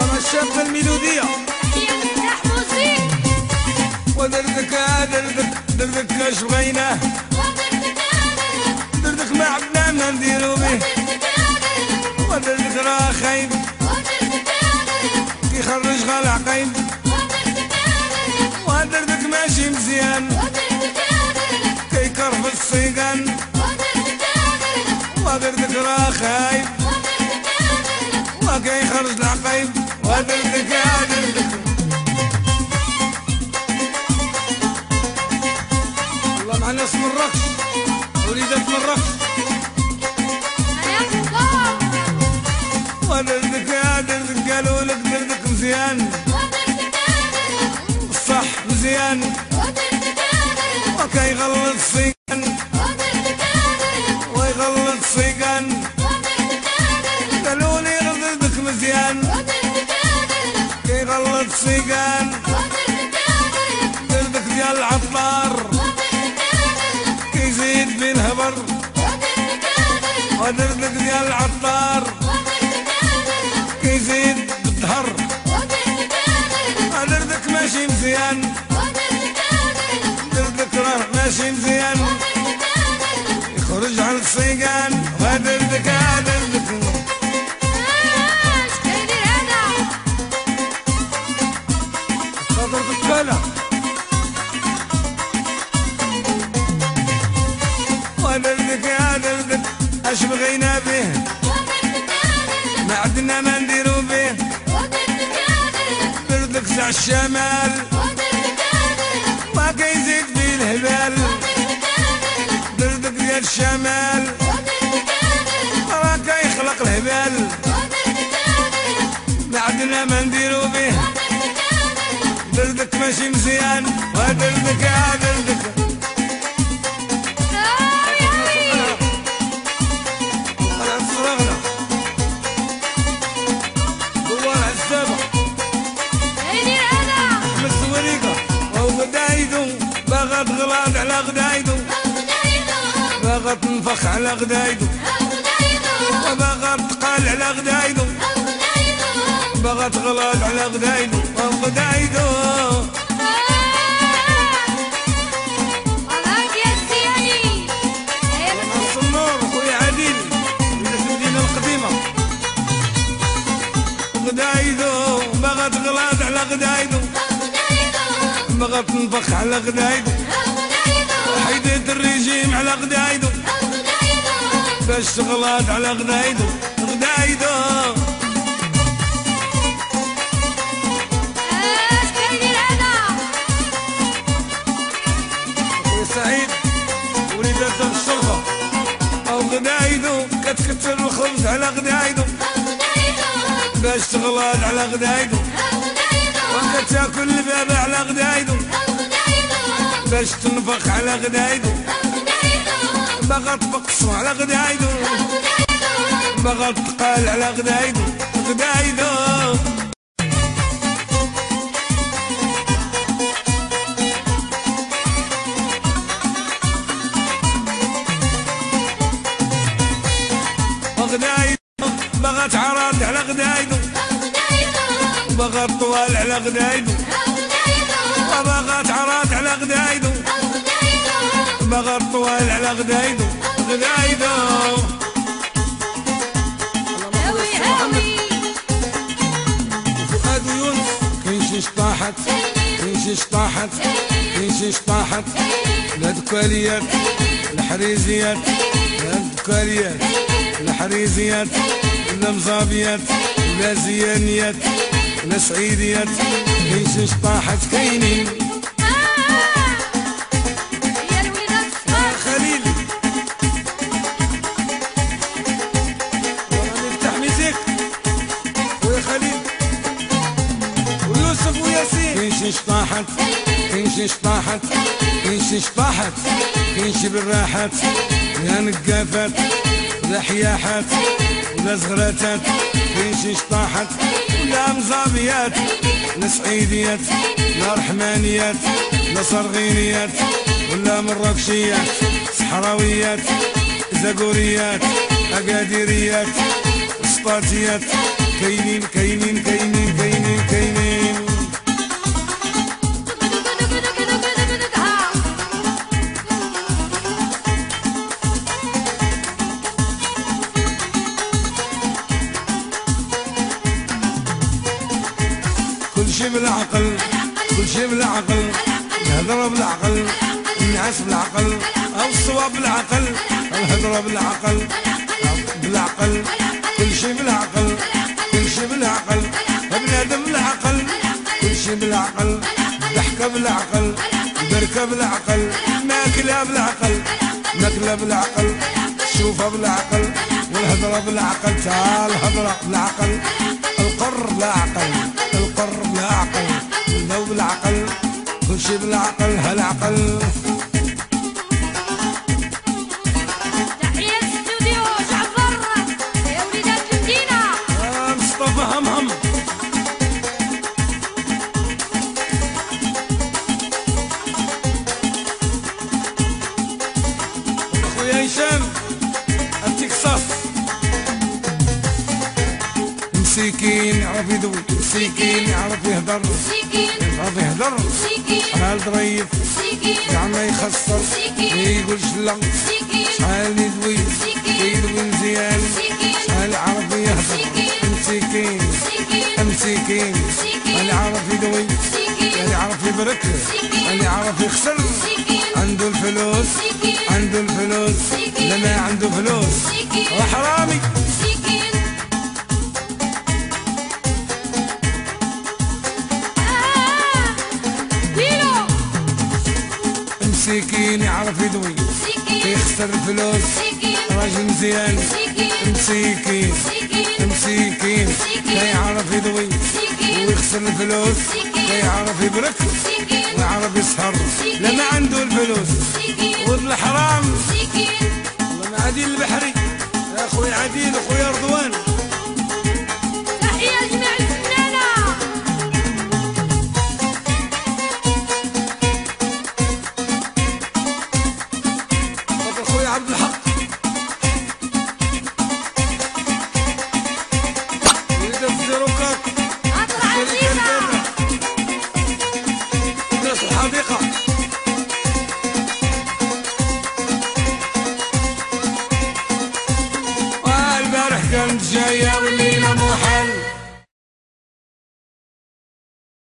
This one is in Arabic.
والله شاف الميلودية. ودردك دردك دردك اش بغيناه دردك ما عبنا ما نديرو به. ودردك راه خايب. كيخرج غال عقيم. ودردك ماشي مزيان. كيكرف الصيقان. ودردك راه خايب. وكيخرج العقيم. ودردك يا دردك والله مع ناس مراكش وليدات مراكش ودردك يا دردك قالوا لك دردك مزيان. صح مزيان. وكيغلط صيقان صيقان دردك ديال العطار. كيزيد بالهبر ودردك ديال العطار. كيزيد بالظهر دردك ماشي مزيان. دردك راه ماشي مزيان. يخرج على الصيقان ودردك دردك تاع الشمال. ما كيزيد الهبال. دردك ديال الشمال. راه كيخلق الهبال. ما عندنا ما نديرو به. دردك ماشي مزيان. ودردك يا دردك باغا تنفخ على غدايدو. وباغا تقال على غدايدو. باغا تغلاط على غدايدو. غدايدو. غدايدو. باغا تغلاط على غدايدو. باغا تنفخ على غدايدو. الرجيم على غدايدو. باش تغلاط على غدايدو. غدايدو. سعيد وليدات الشرطة. أو غدايدو كتكتر الخبز على غدايدو. باش تغلاط على غدايدو. وكتاكل الباب على غدايدو. باش تنفخ على غدايدو. باغا تبقصو على غدايدو. باغا تقال على غدايدو. غدايدو. باغا تعرض على غدايدو. باغا طوال على غدايدو. غدايدو. باغا طوال على غدايدو. غدايدو. فؤاد ويونس كاين شي شطاحت. كاين شي شطاحت. كاين شي شطاحت. لا دكاليات الحريزيات. لا دكاليات الحريزيات. لا مزابيات. لا زيانيات. لا سعيديات. كاين شي شطاحت. كاينين. كاين شي شطاحت كاين شي شطاحت كاين شي بالراحات يا نقافات لا حياحات ولا زغراتات كاين شي شطاحت ولا مزابيات لا سعيديات لا رحمانيات لا صرغينيات ولا مراكشيات صحراويات زاكوريات أكاديريات اسطاتيات كاينين كاينين كاينين. بالعقل كل شي بالعقل الهضرة بالعقل النعاس بالعقل أو الصواب بالعقل الهضرة بالعقل بالعقل كل شي بالعقل كل شي بالعقل بنادم بالعقل كل شي بالعقل ضحكة بالعقل بركة بالعقل ماكلة بالعقل ماكلة بالعقل شوفها بالعقل والهضرة بالعقل تعال الهضرة بالعقل القر بالعقل القر بالعقل. بالعقل شي بالعقل هالعقل. يعرف يدوي مسكين يعرف يهدر. سيكين يعرف يهدر. سيكين شحال ظريف سيكين زعما يخسر. ما يقولش لا سيكين شحال يدوي. يدوي مزيان شحال يعرف يهدر. مسكين مسكين اللي عارف يدوي. اللي عارف يبرك. اللي عارف يخسر. الفلوس عنده الفلوس. مسكين يعرف يدوي. يخسر الفلوس. راجل مزيان. مسكين. مسكين. لا يعرف يدوي. ويخسر الفلوس. لا يعرف يبرك. ويعرف يسهر. لما عنده الفلوس. vieja.